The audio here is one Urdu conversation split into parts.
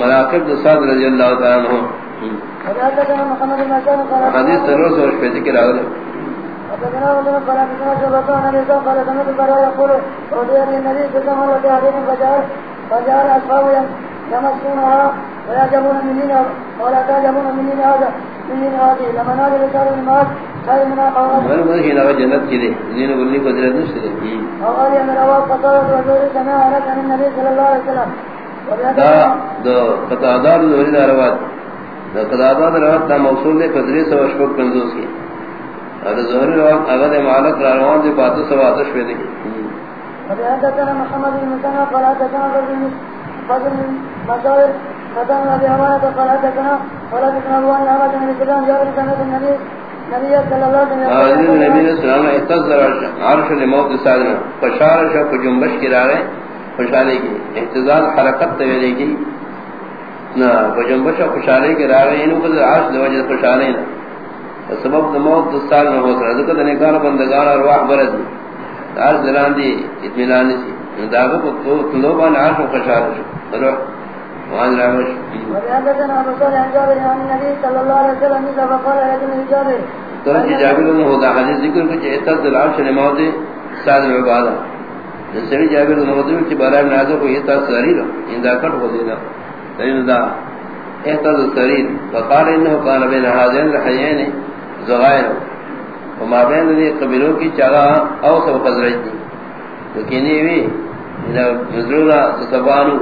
مراقب دو سعد رضی اللہ تعالیٰ عنہ۔ حدیث ضرور سوچ پہ ذکر آگلے فجعل أصحابه يمسونها ويعجبون من دين ولا تعجبون من دين هذا من دين هذه لما نازل رسال المال خير من أقوام من مدهي نغا جنت كده زين قلني قدرت نشتري وقال أن رواه قطارة وزوري سماع لك عن النبي صلى الله عليه وسلم دا دا قطعدار دوری دا روات دا قطعدار روات دا موصول دے فضلی سو اشبک پنزوس کی دا ظہری روات اگر معلق روان دے پاتو سو آتش پہ دے حدثنا محمد بن مسنى قال حدثنا فضل بن مسائل حدثنا ابي عوانة قال حدثنا قال حدثنا ابو ان عمد بن الاسلام جابر سنة النبي نبي صلى الله عليه وسلم. حضرت نبی صلی اللہ علیہ وسلم احتضر عرش لموت سادنا فشار شف جنبش کی رارے خوشحالے کی احتضار حرکت تویلے کی نا فجنبش خوشحالے کی رارے انہوں کو عرش لوجہ خوشحالے نا سبب موت دستال نہ ہو سکتا ذکر نکار بندگان ارواح برد دی اطمینان سی داغو کو تو تلو بان عاش و خشار شو. روح وان رامش وحدثنا ابو صالح عن جابر عن النبي صلى الله عليه وسلم اذا فقال رجل جابر تو جابر نے ہوتا حدیث ذکر کچھ احتاج العرش موت ساد عبادہ جسے جابر نے موت کی بارے میں نازو کو یہ تا سری لو ان دا کٹ ہو دینا تین دا احتاج السریر فقال انه كان بين هذين الحيين زغائر۔ وما بین دی قبیلوں کی چاگا او سب خزرج دی۔ لکنی وی مزرورا سبانو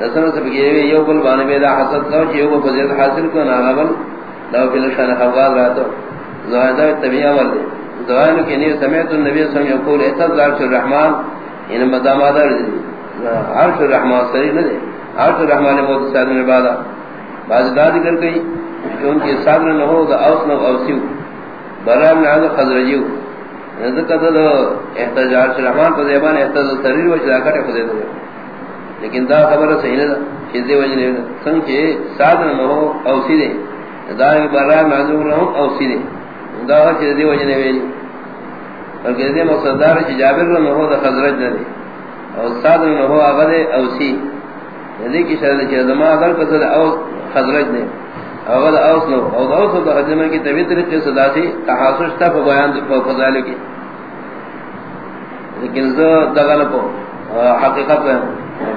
رسول سب گیوی یو بل بان بیدا حسد لو چی یو بل فضیت حاصل کو ناغبل لو فی لشان خواد راتو۔ زوائدہ طبیعہ والدے زوائنو کنی سمیت النبی صلی اللہ علیہ وسلم یقول احتض عرش الرحمن یعنی ان مدامادہ رضی عرش الرحمن صحیح نہ دے، عرش الرحمن موت سادن عبادہ بعض دادی کر گئی کہ ان کی سادن نہ ہو دا اوس نہ اوسیو برام نے آگا خضرجیو ذکر دو احتجار شرحمان پر زیبان احتجار سریر و شراکت خودے دو لیکن دا خبر صحیح نہ چیز دے وجہ نہیں سنگ چے سادن نہ ہو اوسی دے۔ دارنگ برام نہ ہو اوسی دے۔ دا چیز دے وجہ نہیں اور کہ دے مقصد دار چی جابر نہ ہو دا خضرج نہ دے اور سادن نہ ہو آگا دے اوسی یعنی کی شرد چیز دماغ اگر کسل او خضرج دے اول اوس نو او دا اوس تو حجمہ کی طبیعت طریقے سے داسی تحاسس تھا بیان په فضائل کی لیکن زه ز دغل کو حقیقت ہے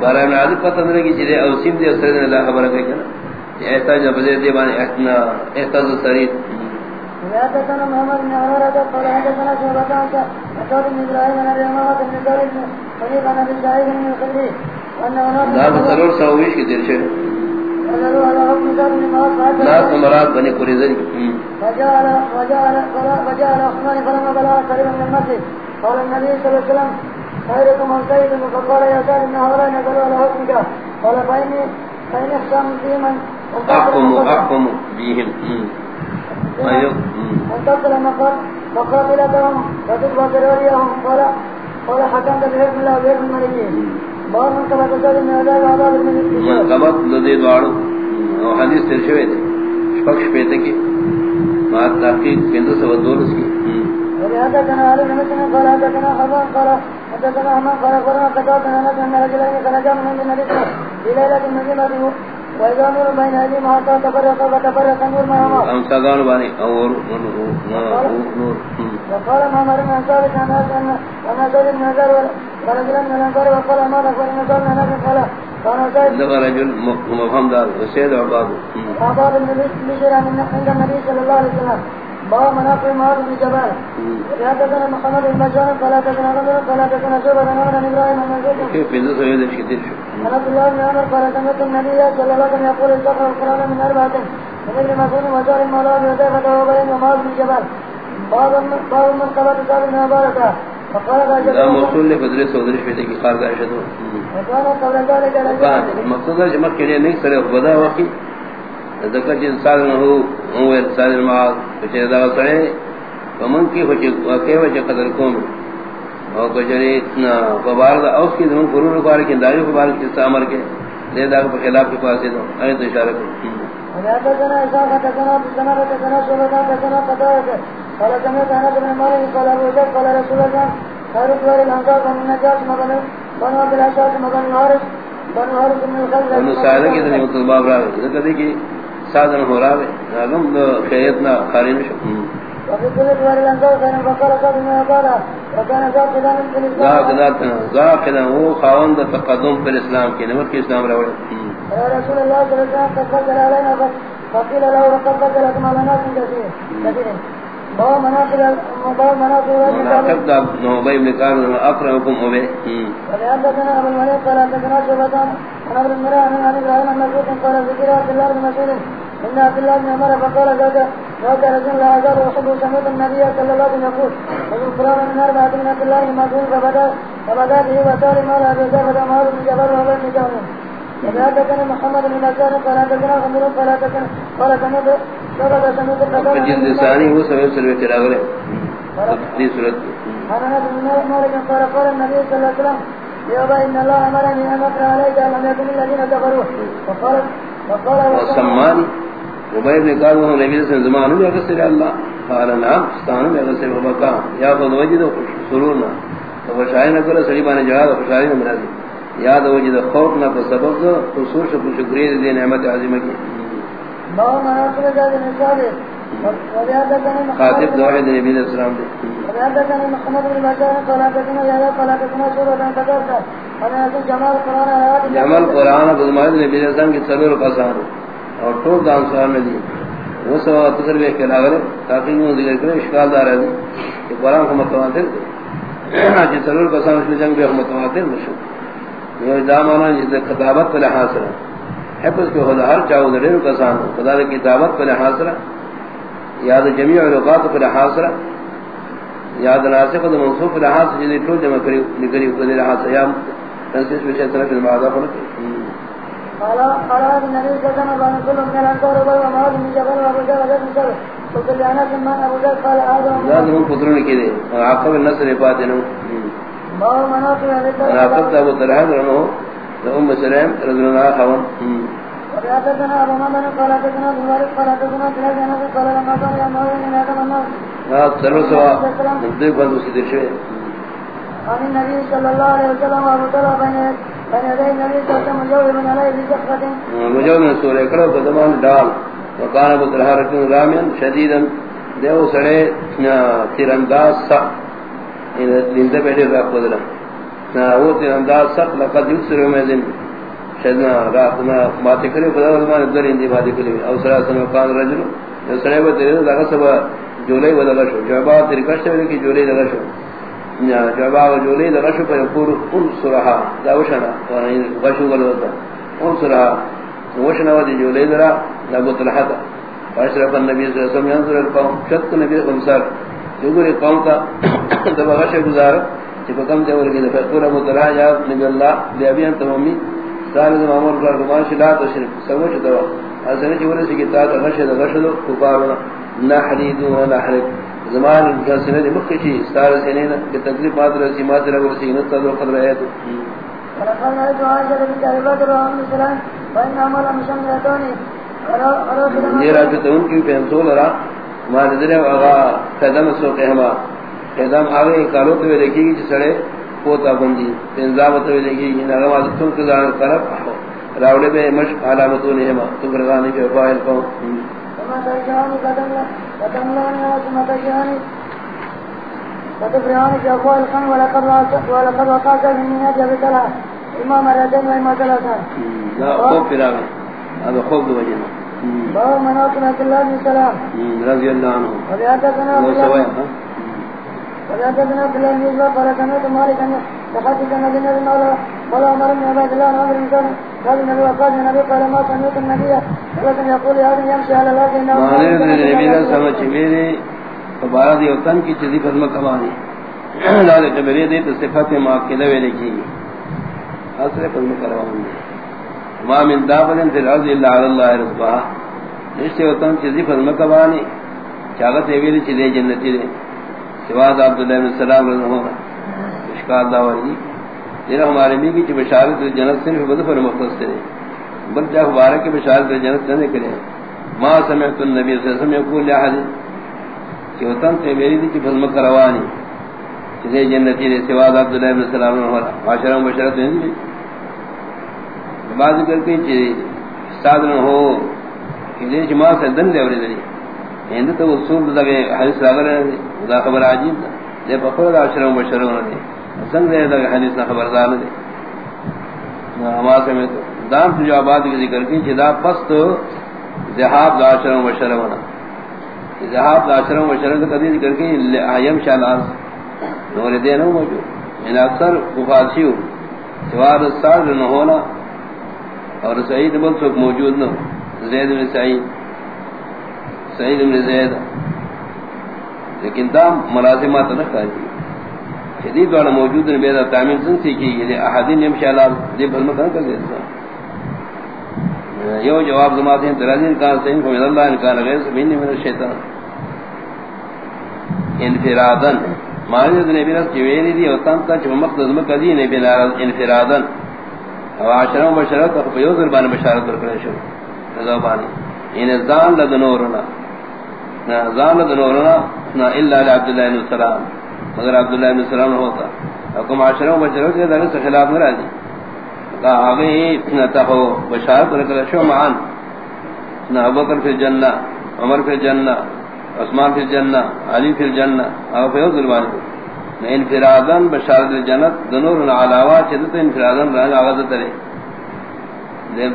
بارے میں عادت پتہ نہیں کہ جے اوسیم دے اثر نے خبر ہے کہ ایسا جب دے دی بان اتنا احتاج سرید حدثنا محمد بن عمرة قال حدثنا شعبة عن سعد بن إبراهيم عن أبي أمامة بن زيد بن حنيف عن أبي سعيد بن الخدري أنه ضرور سويش کی دیر سے ناس مراد بني قريزري فجعل وجعل وجعل عثمان فلما بلغ قريبا من المسجد قال النبي صلى الله عليه وسلم خيركم من سيد فقال يا سيد ان هؤلاء نزلوا على حكمك. قال فاني فان احسن بهم احكم احكم بهم. وانتصل مقاتلتهم وتتبع ذراريهم قال قال حكمت بحكم الله وبحكم الملكين. منقبت لدی دوارو حدیث ترشوے دے شپکش پیتے کی مات تحقیق کندو سوا دولس کی حدثنا علي بن مسلم قال حدثنا حمام قال حدثنا حمام قال قرنا قتادنا نجا ان رجلين خرجا من النبي في ليله مظلمه واذا نور بين ايديهم حتى تفرق وتفرق النور معهما ام سغان باني اور نور وقال ما مرنا ان ذلك الناس ان انا بن هزار ورجلا من الانصار وقال ما ذكر قال انا قال كان رجل مفهوم دار سيد عباد عباد النبي صلى الله عليه وسلم باب مناقب معاذ بن جبال حدثنا محمد بن غمر قال حدثنا شعبة عن عمر بن ابراهيم عن زيد كيف سيد الشديد عن عبد الله بن عمر قال سمعت النبي صلى الله عليه وسلم يقول استقرا القران من مسعود وجار المولى وبين ومعاذ بن ابن کی کا ہے جمع کے لیے نہیں سرے ذکر جن انسان نہ ہو قدر کو او گجری اتنا دا اوس کی قرون بار کی دایو بار کی سامر کے دے دا کے خلاف کے پاس اے تو اشارہ اذا قال كما كان ابن مالك قال ابو ذر قال رسول الله الانصار من مبن مبن کی دنیا کہ سادن ہو خارین شو۔ وفي كل دوار كان قد ما قال وكان زاقدا من الإسلام خاون دا تقدم پر اسلام کی نمت کی اسلام راوے يا رسول الله صلى الله عليه وسلم قد علينا فقيل له وقد كثير كثير باب مناقب باب مناقب مناقب دا بن ولحدثنا ابو قال حدثنا عن عن ابراهيم عن مسعود قال ذكر عبد الله بن مسعود ان عبد الله بن عمر فقال ذاك رجل لا يزال يحب سمعت النبي صلى الله عليه وسلم يقول قران من اربعه من عبد الله مسعود فبدا فبدا به وسال مال ابي ذر فدا مال بن جبل وهو بن جبل. وحدثنا محمد بن مسعود قال حدثنا غمر قال حدثنا قال سمعت سبب سمعت جلد قال ثانی وہ سوے سروے تیرا گلے تفصیل صورت عن انس بن مالك قال قال النبي صلى الله عليه وسلم يا ابا ان الله امرني ان اقرا عليك لم يكن الذين كفروا؟ وقال وقال والسمانی عبید نے کہا وہ نبی سے زمان میں اگر اللہ قال نعم استان میں اگر سے وبکا یا خود وجد سرورنا تو وشائے نہ کرے سڑی بانے جواب خوشالی نہ مرادی یاد وجد خوف نہ کو سبب دو خصوص کو شکریہ دی نعمت عظیمہ کی۔ ما مناقب ذات وحدثنا خاطب دوحید نبی علیہ السلام دے۔ وحدثنا محمد بن بشار قال حدثنا يحيى قال حدثنا شعبة عن قتادة عن ابي جمال قرآن نبی علیہ السلام کی سرور قصان اور ٹوک دان سوال میں دی وہ سوا تصر بیخ کے لاغرے تاقیم وہ ذکر کرے، اشکال دار ہے۔ کہ قرآن کو متواتر دے۔ جی سرور قصان اس جنگ بیخ متواتر مشو یہ دامانا جس دے خطابت پر لحاظ رہا حفظ کے خدا ہر چاہو دے دیر قصان خدا دے کتابت پر لحاظ رہا یاد جمیع علقات پر لحاظ رہا یاد ناسق و منصوب پر لحاظ جدی ٹھو جمع کری، نکری پر لحاظ یا تنسیس بشیط طرف المعادہ پر قال قال النبي صلى الله عليه وسلم كل من الانصار وما من جبل وابو جهل وابو جهل قلت لانس من ابو جهل قال هذا لازم پتروں کی دے عاقب النصر پاتے نو ما مناقب ذات عاقب ابو طلحہ رنو ام سلیم رضی اللہ عنہ وحدثنا ابو مدن قال حدثنا ابو مالك قال حدثنا بلال بن انس قال لما كان يوم من ادم الناس نا سرو سوا دے بند اسی دے شوے عن النبي صلى الله عليه وسلم وابو طلحه بين میں سورہ کرو قدمان ڈال۔ وقال ابو طلحہ رکن رامین، شدیدا دیو سڑے تیرانداز سخت ان لندے راک بدلا وہ تیرانداز سخت لقد یکسر میں دن شدنا رات میں ماتے کرے خدا زمان در اندی بادی کلی او سرا سن قال رجل جو سڑے وہ تیرے لگا سب جولے بدلا شو۔ جواب تیری کشتے میں کہ جولے لگا شو۔ جواب جولے لگا شو پر پور ان سرها دا وشنا غشو گلو تا. ان سرها وشنا ودی جولے درا ابو طلحہ تا اشرف النبي صلی اللہ علیہ وسلم ينظر القوم شت نبی خمسار جو گرے قوم کا دبا غش گزار کہ کم دے ورگے دے پور ابو طلحہ یا نبی اللہ دے ابی انت ممی، سال زمان کر گمان شلا تو شرک سمجھ دو اسنے جو ورسی کی تا غش دے غش دو کفارنا نحرید و نحرک. زمان کا سنے دے مکہ چی سال سنے کہ تکلیف مات رسی مات رسی ورسی نہ تو قدر ہے تو ولقد رأيت عائشة بنت أبي بكر وأم سلام وإن أمر مشملتان میرا جو تو ان کی مار دے آغا قدم سو قدم آگے کالو تو دیکھی گی پوتا بندی پنجاب تو دیکھی گی نہ ما تم کے دار طرف راوڑے میں مش علامتوں نے ما تو گرگانی کے فائل کو وما تجاني قدم قدم لنا وما تجاني فتبرعاني في أقوال الخن ولقد وقعت ولقد وقعت من نيات أبي طلحة إما مرتين وإما ثلاثة لا خوف فراغ هذا خوف دو وجنا باب مناقب عبد الله بن سلام. رضی اللہ عنہ وبحدثنا وہ عبد سوائے الله وبحدثنا عبد الله بن يوسف قال سمعت مالك أن تحدث النبي النبي مولى قال عمر بن عباد الله عن عمر بن سلم قال النبي وقال النبي قال ما سمعت النبي. ولكن يقول يا ابن يمشي على الأرض إنه مانے نے نبی نے سمجھ میرے مبارک دیو تن کی چیزی خدمت کمانی لال جبری دی تو صفات ما کے لوے لکھی اصل خدمت کرواؤں گے ما من دابن فی الارض الا علی اللہ رزقها نشتے وطن چیزی خدمت کمانی چاگت ایویلی چیزی جنتی دے۔ سواد عبداللہ بن السلام رضا اللہ اشکال داوری دینا ہمارے بھی کی بشارت جنت صرف بدف پر مختص کرے بل جا مبارک کی بشارت جنت نہ کرے ما سمعت النبی صلی اللہ علیہ وسلم یقول لحد کہ وطن تے میری دی کی فضل کروانی چیزیں جنتی دے سواد عبداللہ بن السلام رضا اللہ عاشرہ مبشرت نہیں دی بعض ذکر کی چی استاد ہو، کہ دے جماع سے دن دے اوری دلی ہند تو اصول دا حدیث راغر ہے دا خبر عجیب دا دے بخور دا عشرہ مبشرہ ہونا دے سنگ دے دا حدیث نہ خبر دار دے۔ ہما سے میں دام سے جوابات کی ذکر کی چی دا پس تو ذہاب دا عشرہ مبشرہ ہونا ذہاب دا عشرہ مبشرہ کا قدیر ذکر کی ایم شالاز نور دے نو موجود۔ ان اکثر مفاسیو سوار سال نہ ہونا اور سعید بن سوک موجود نہ زید بن سعید۔ سعید بن زید۔ لیکن دام ملازمات نہ کہتی شدید والا موجود نے بیدا تعمیر سن سی کی یہ احادین یمشی اللہ دے بھلمہ مطلب کہاں کر دیتا. یو جواب زماتے ہیں ترازین کہاں سے ان کو من اللہ انکان غیر سبینی من الشیطان انفرادن معنی دے نبی رس جویری دی، او تام تا چھ مقصد مکہ دی نبی نارد انفرادن او عشرہ و بشرت او پیو ذربان بشارت برکنے شو رضا بانی. ان زان لدنورنا. نا، زان لدنورنا، نا، الا لعبداللہ بن السلام. مگر عبداللہ بن السلام ہوتا۔ حکم عشرہ و بشرت کے درس خلاف نہ راجی کہ آگے اتنا تہو بشارت برکنے شو معان نا ابو فی الجنہ عمر فی الجنہ عثمان فی الجنہ علی فی الجنہ او فی ظلمان انفرادن بشارت الجنت دنور علاوہ چدت انفرادن رنگ آغاز ترے۔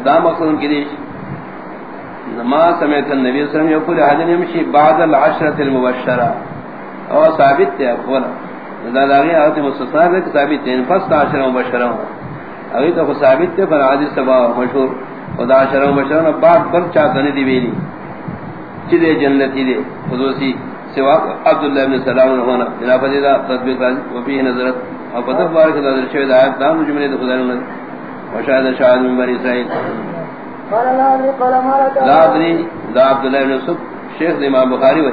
دا مقصد کی دیش ما سمیت النبی صلی اللہ علیہ وسلم یقول حدن یمشی بعد العشرت المبشرہ۔ او ثابت تے اقولا دا داغی آغاز مستثنہ ہے کہ ثابت تے انفست عشرہ مبشرہ ہوں اگی تو ثابت تے پر عادی سبا مشہور. خدا عشرہ مبشرہ بعد بل چاہتنے دی بیلی. چدے جنتی دے؟ خصوصی سوا عبداللہ بن سلام ہونا بنا فضیلہ تطبیق وفیہ نظرت. اور پتہ بارک اللہ در شوید آیت دام جملے دے خدا اللہ وشاہد شاہد من بنی اسرائیل. لا ادری دا عبداللہ بن سب شیخ دا امام بخاری وی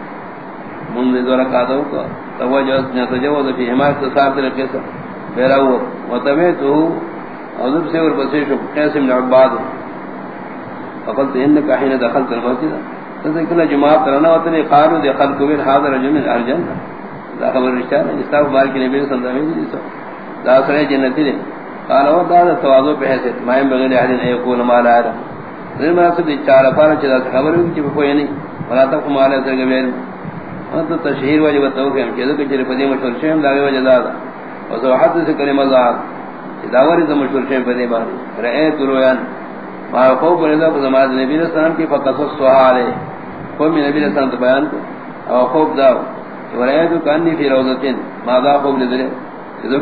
من دے دورا کا دو کو توجہ نے تجاوز فی حمایت صاحب نے کیسا میرا وہ وتمیتو اذب سے اور بسے شو قاسم بن عباد. فقلت انك حين دخلت المسجد. تذكر جماعه ترنا وتني قالوا دي خلق بين هذا الرجل من اهل الجنه. ذا خبر رشتہ ہے استاف بارک نبی صلی اللہ علیہ وسلم ذا سرے جنتی نے قال و ذا تواضع پہ ہے ما بغیر احد ان يقول ما لا يعلم ذل ما چار پارا چلا خبر کی کوئی نہیں ولا تک مال سے گبیر انت تشہیر واجب تو کہ ہم ذکر چرے پدی مشور شیم دا وجہ زاد و حد سے کلمہ ذات داوری مشہور شیم پدی بار۔ رہے ترویان ما کو خوف دا زمان نبی علیہ السلام کی فقط سوال ہے کو کوئی نبی علیہ السلام تو بیان کو۔ او خوف دا ورایت کانی فی روضتین۔ ما دا خوف دے اذا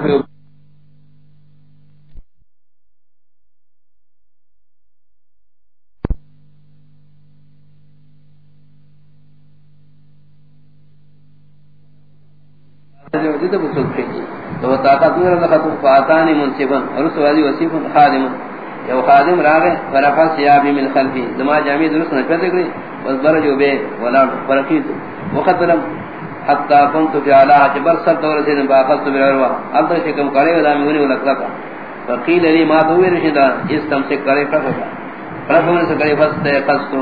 فی تو طاقت میرا لخطو فاتانی منصفا رسوالی وصیفا خادما یو خادم راغے فرفا سیابی من خلفی. زما جامع درست نہ کرتے کرے بس برجو بے ولا فرقیت وقتلم حتا كنت في على جبل سر دور سے باقت بروا اب تک کم کرے ولا میونی ولا کرا فقیل لي ما تو رشدا اس تم سے کرے فرقا فرقا سے کرے بس تے قصد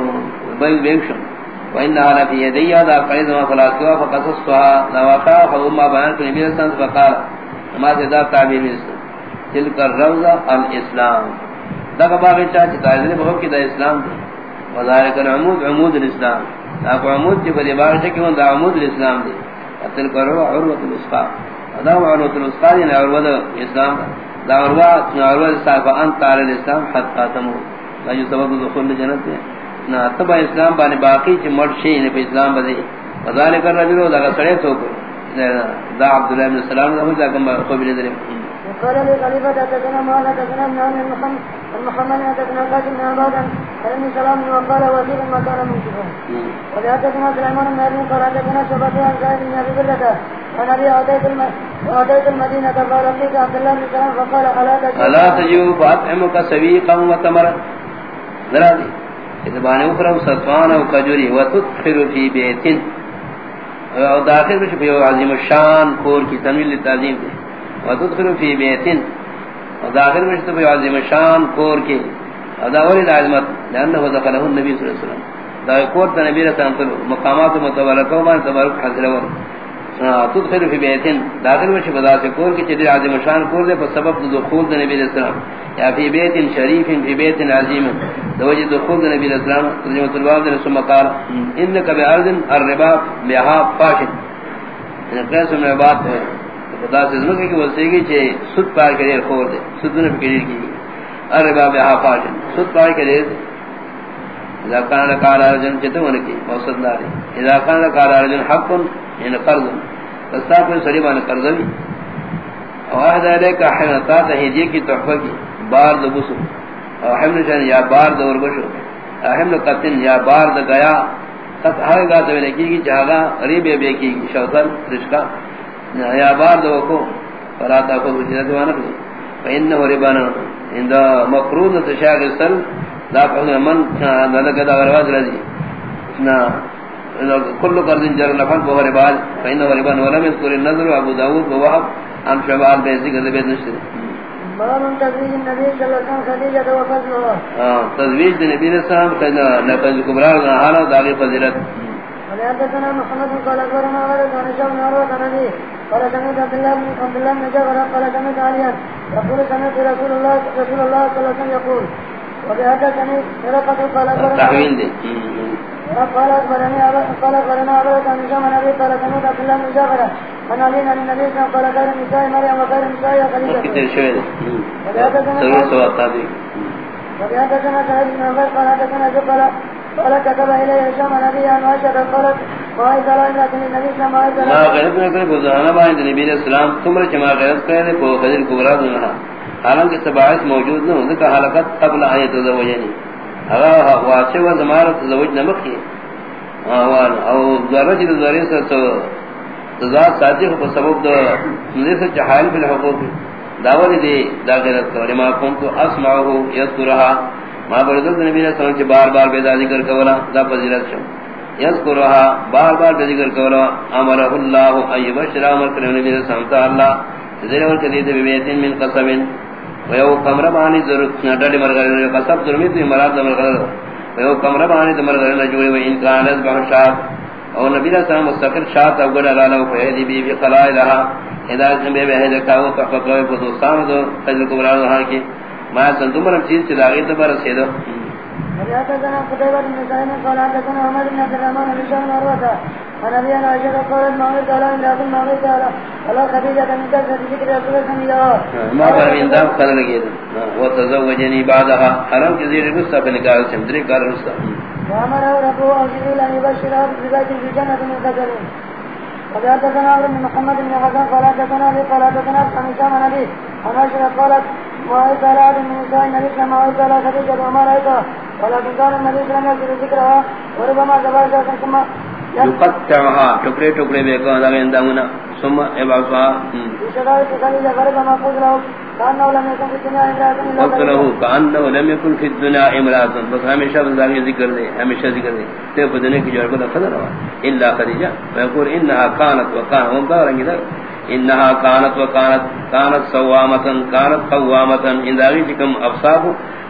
بے بیش وان على في يدي هذا قيد ما فلا سوا، فقصصها. نواقع فما بيان النبي صلى الله عليه وسلم فقال ما ذا تعبير تلك الروضه الاسلام. دا باغ چاچ تاجر بہو کی دا اسلام دے وذالک العمود، عمود الاسلام. دا کو عمود جے بڑے باغ چ کیوں دا عمود الاسلام دے اتل کرو عروۃ الاسقا دا عروۃ الاسقا نے عروۃ الاسلام دا عروۃ عروۃ صاحب ان تعالی الاسلام حتا تمو دا جو سبب دخول جنت ہے نہ تبع اسلام بانے باقی چ مرشی نے اسلام بدے وذالک الرجل، دا سڑے تو دا عبداللہ بن السلام دا کم قبیلہ دے قال لي خليفة تتنا ما لا تتنا من عن المحمد المحمد تتنا قاسم عبادا. فلم سلام وقال وزير ما كان منصفا ولا تتنا سليمان من عبد قال تتنا شبطي عن زائد من أبي بلدة عن ابي عتيق عتيق المدينه قال ربك عبد الله بن سلام. فقال الا تجد الا تجو فاطعمك سويقا وتمر ذرادي اذا بان اخرى سطوان او كجوري وتدخل في بيت. او داخل بش في عظیم الشان کور کی تنویل تعظیم دے تدخلو فی بیتن او داخل بش في عظیم الشان کور کی اداوری العظمت لانه دخله النبی صلی اللہ علیہ وسلم۔ دا کور تے نبی رسول اللہ مقامات متبرکہ و تبارک حضر ور تدخل فی بیتن داخل وش بدا سے کور کی چدی عظیم شان کور دے، پر سبب دخول دے نبی علیہ السلام۔ یا فی بیت شریف فی بیت عظیم۔ دوجہ دخول دے نبی علیہ السلام ترجمہ الباب نے ثم قال انک بارض الربا بها فاشد ان یعنی قیس میں بات ہے، خدا سے زمکہ کی وسیگی چے سود پار کرے کور دے، سود نے پکڑی کی۔ الربا بها فاشد سود پار کرے اذا كان قال ارجن چتون کی موصد دار اذا كان قال ارجن حق ان قرض. فستا کوئی سری بان قرض بھی او هذا لك حنتا تهدیه کی تحفہ کی بار دبسو او حمل جن یا بار دور بشو حمل قتن یا بار د گیا. قط ہر گا تو لگی کی جاگا قریب بے کی شوتن رشکا یا بار دو کو فراتا کو جنت وانا فإنه ربانا. عند مقرون تشاغل لا فهم من ذلك دا رواج رضی نا كل قرض جر نفن بو ربال فإن ربان ولم يذكر النظر ابو داود ووهب عن شبال بيزي قد بيت نشتر باب تزويج النبي صلى الله عليه وسلم تزويج النبي صلى الله عليه وسلم نفذ كبرى حالا داغي فضلت ولحدثنا محمد قال اخبرنا ولد عن هشام بن عروه عن ابي قال سمعت عبد الله بن عبد الله بن جابر قال سمعت عليا. يقول سمعت رسول الله رسول الله صلى الله عليه وسلم يقول. وبحدثني سرقة قال اخبرنا تحويل دي. قال اخبرني قال اخبرنا ابو عن هشام عن ابي قال سمعت عبد الله بن جابر عن علي عن النبي صلى الله عليه وسلم قال خير النساء مريم وخير النساء خديجه كتير شوية. سرور سوى التابعي وبحدثنا سعيد بن عمر قال حدثنا جبل قال كتب الي هشام عن ابي عن عائشه قالت ما هي صلاه الا النبي صلى الله عليه وسلم. ما غیرت میں کوئی گزارنا باندې نبی علیہ السلام. تمر چما غیرت کرے کو خضر کبرا دنا حالانکہ تبعث موجود نہ ان کا حالت قبل ایت زوجنی اغا واسع و زمارت زوج نمکی. اوان او ذرہ ذرہ سے تو ذات ساتھی کو سبب دو مجھے سے جہال بالحقوق دعوت دی داغرت کرے ما کنت اسمعه یذکرها ما بردل نبی نے سمجھ بار بار بے ذکر کولا دا فضیلت شو یذکرها بار بار بے ذکر کولا امر اللہ ای بشر امر کرے نبی نے سمجھتا اللہ ذرا ور کدی دے بیتین من قسم ویو کمر بانی ضرورت نڈڑی مرغر قسم ضرورت مراد مرغلے مرغر ویو کمر بانی مرغر نہ جوڑے و انکان از بہشات او نبی علیہ السلام مستقر شاہت او گڑا لالا فہدی بی بی خلائی لہا ہدایت به بہد کاو فقطوئے په دوستانو د خپل کبران رہا کی. ما سنتو مرم چیز چیز آگئی تبار سیدو وحدثنا قتيبة بن سعيد قال حدثنا عمر بن عبد الرحمن بن هشام عن ابي انا عائشة قالت ما قلت على ان اقول ما قلت على على خديجة من كثرة ذكر رسول الله ما پر من دام خلل گئی وتزوجني بعدها حرام رسا پہ نکال سمدری کار رسا وامره ربه او جبريل ان يبشره بزواج في جنة من قدر وحدثنا عمرو بن محمد بن حسن قال حدثنا ابي قال هشام عن ابي عن عائشة قالت رأيت على أحد من نساء النبي صلى الله عليه وسلم خديجة وما رأيتها ولكن كان النبي صلى الله عليه وسلم ذكرها وربما زواجها ثم يقطعها ٹکڑے ٹکڑے بے کو لگے اندامنا ثم ابعثها بشرائط خديجة وربما قلت له كأنه لم يكن في الدنيا امرأة إلا وقت له كأنه لم يكن في الدنيا امرأة بس ہمیشہ بزاگی ذکر دے، ہمیشہ ذکر دے۔ تے بدنے کی جواب کا خبر ہوا۔ الا خدیجہ ويقول انها كانت وكان هم بارنگ دے انها كانت وكانت كانت صوامه كانت قوامه ان ذی کم افصاب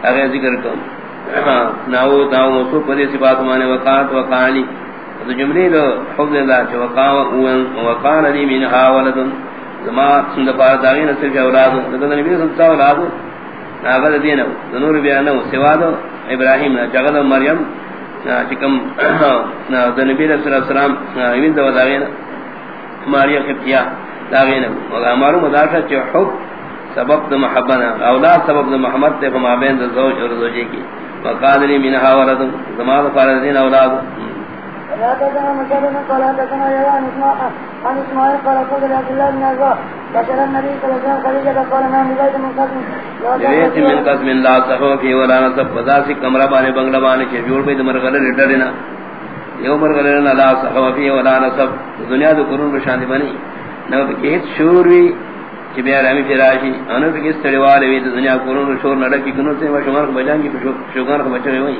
اگر ذکر کم۔ ہاں، ناو تاو موصوف پدی صفات مانے وقات وقالی تو جملے دو حفظ اللہ چھ وقان لی منها ولد زما سند پار داغین صرف اولاد. لگن نبی صلی اللہ اولاد. ناغد دینو نور بیانو سواد ابراہیم. جگد مریم. چکم نبی صلی اللہ علیہ وسلم. ایمین دو داغین مریم ابتیا داغین وغامارو مدارشہ چھ حب سبب دا محبنا اولاد سبب دا محمد تے فما بین دا زوج اور زوجے کی. وقادری منها ولد زمان فاردین اولاد. لا تدنا مجدد قال حدثنا يا عن اسماعيل عن اسماعيل قال قال عبد الله بن عزاء بشر النبي صلى الله عليه وسلم خديجة قال نعم بيت من قسم بیت من قسم لا صحو فی ولا نصب. فضا سی کمرہ بانے بنگلہ بانے جوڑ بید یو مرغلرنا لا صحو فی ولا نصب. دنیا دو قرون بشاندی بنی. نو کہ شور وی کہ بیا رمی فراشی انو کہ استڑوال وی دنیا کورن شور لگی کنو سے. شمار کو بجان کی شوگان کو بچے ہوئی.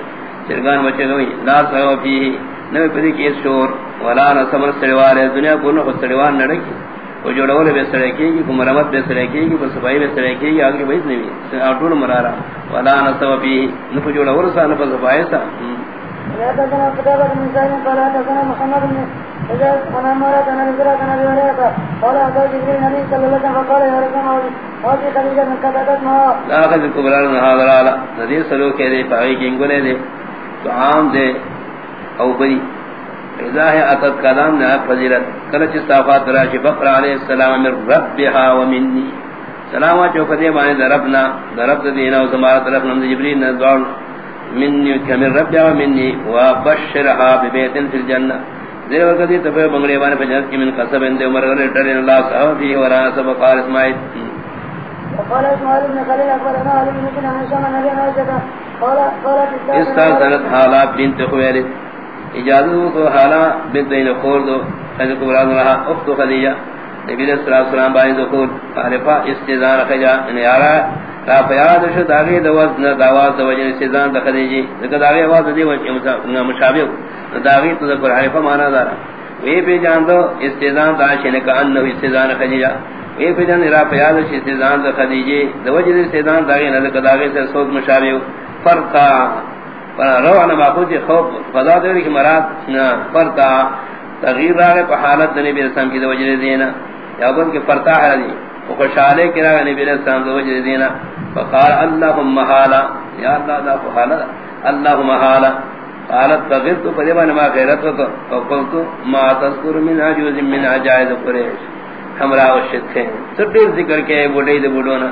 چرگان بچے ہوئی. لا سو فی نو پدی کہ شور ولا نہ سمر استڑوال دنیا کو استڑوال نہ لگی وہ جوڑول بے سڑے کی کی مرمت بے سڑے کی کی بس بھائی بے سڑے کی کی اگے بیت نہیں اٹول مرارا ولا نہ سو فی نو جوڑول سا نہ بس بھائی سا يا تكنا كتابة من سائل قال تكنا محمد بن إذا أنا مرة أنا نزرع أنا بوريك قال أبو جبريل نبي صلى الله عليه وسلم فقال يا رسول الله هذه خديجة من كتابت ما. لا أخذ الكبرى من هذا العالى نذير سلوك دے پاگئی کنگلے دے تو عام دے او بری. اذا ہے اتت کلام نے فضیلت. کلچ صافات راشی بقر علیہ السلام من ربها ومنی. سلامہ چوکہ دے بانے دربنا درب دینا و زمارت طرف نمد جبریل نے دوڑ منی کمر رب جاو منی وبشرها ببیت فی الجنہ ذی وقت تبے بنگلے بانے پجات کی من قصب اندے عمر غیر ڈرے اللہ صاحب فی ورا سب قال اسماعیل. وقال اسماعيل بن خليل اخبرنا علي بن عن هشام نبي عائشة قال قالت استاذنت حالا بنت خویلد. اجازت کو حالا بنت این خور دو، حضرت قبران رہا اخت خدیجہ، نبی صلی اللہ علیہ وسلم بائی دخول عارفہ استیزان خجا یعنی انہی آرہا تا پیاد شو داغی دواز، نہ دواز دو وجہ سیزان دخلی جی داغی آواز دی وجہ یعنی مشابہ داغی تو ذکر حریفہ مانا دارا۔ وی پی جان دو استیزان دا شنک انہو استیزان خجیجا وی پی جان را پیاد شو استیزان دخلی جی دو وجہ استیزان داغی، نہ لیکن داغی سے صوت مشابہ فرقا روحنا باقود خوف. فضا دوری کی مراد فرقا تغییر راگے پا حالت نبی رسام کی دو وجہ دینا یا بول کہ فرقا ہے وخشالے کرا نبی علیہ السلام دو وجہ دینا فقال اللهم حالا. یا اللہ دا حالا اللهم حالا. قالت، فغرت فدیبان ما غیرت وقلت ما تذکر من عجوز من عجائز قریش. ہمرا وشد تھے سٹیر ذکر کے بڑھئی دے بڑھونا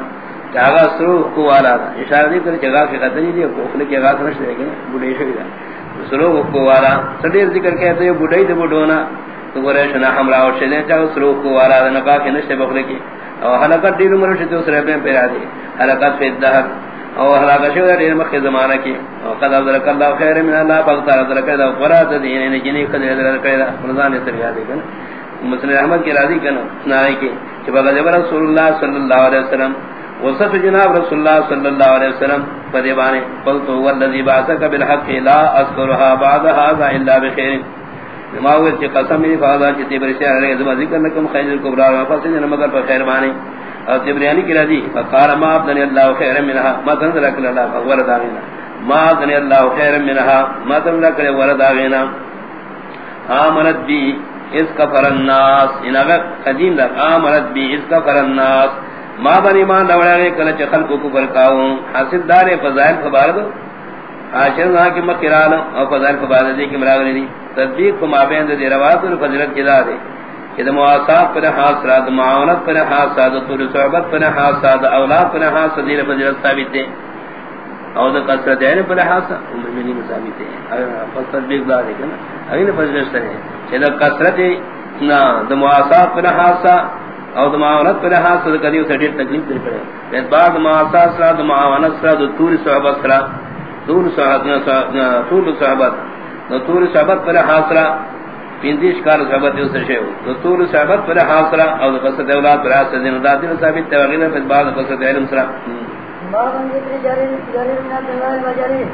چاہا سروح کو والا دا اشارہ دی کر چگاہ کے قتل دی کوفل کی آغاز نشتے ہے کہ بڑھئی شکر سروح کو والا سٹیر ذکر کہتے ہیں بڑھئی دے بڑھونا تو گرے قریشنا ہمرا وشد ہے چاہا سروح کو والا دا نقاہ کے نشتے بخل کی او حلقت دیر مرشد اس رب میں پیرا دی حلقت فی الدہر۔ او حلقت شو دیر مخی زمانہ کی او قد افضلک اللہ خیر من اللہ بغتار افضلک دا قرات دین این جنی قدر ادرک دا۔ رضان سریا دی کنا۔ مسلم احمد کی راضی کنا سنائی کی کہ بغضب رسول اللہ صلی اللہ علیہ وسلم وصف جناب رسول اللہ صلی اللہ علیہ وسلم فدیبانے قلتو والذی باسک بالحق، لا اذکرها بعد هذا الا بخیر. ماوی تی قسم می فاضا چتی برشی علی ذم ذکر لکم خیر الکبرى و فصل مگر پر خیر مانی اور تبریانی کی رضی فقال ما ابن اللہ خیر منها ما تنزل لك اللہ فور داغینا ما ابن اللہ خیر منها ما تنزل لك ور داغینا آمنت بی اس کفر الناس ان اگر قدیم دا آمنت بی اس کفر الناس ما بنی مان دوڑا گئے کل چخل کو کفر کاؤں حاصل دار فضائل خبار دو عاشر نہ کہ مکرال او فضائل فضائل دی کہ مراغلی دی. تصدیق کو مابین دی روایت اور فضیلت کی داد ہے کہ مواسات پر خاص رات معاونت پر خاص سعادت پر صحبت پر خاص سعادت اولاد پر خاص دی فضیلت ثابت ہے اور دا کثرت ہے پر خاص مومنی ثابت ہے اور تصدیق داد ہے نا اگے فضیلت ہے. کہ دا کثرت نہ دا مواسات پر خاص اور معاونت پر خاص کدی اسے تکلیف دے پڑے اس بعد مواسات سعادت معاونت سعادت طول صحبت سعادت طول صحبت طول صحبت. طول صحبت پر حاصلہ پیندیش کار صحبت یو سشے ہو طول صحبت پر حاصلہ اور قصد اولاد پر حاصلہ دین ذات دین ثابت توغیر پر بعد قصد علم سرا ما بن ذکر جریر جریر من اللہ و جریر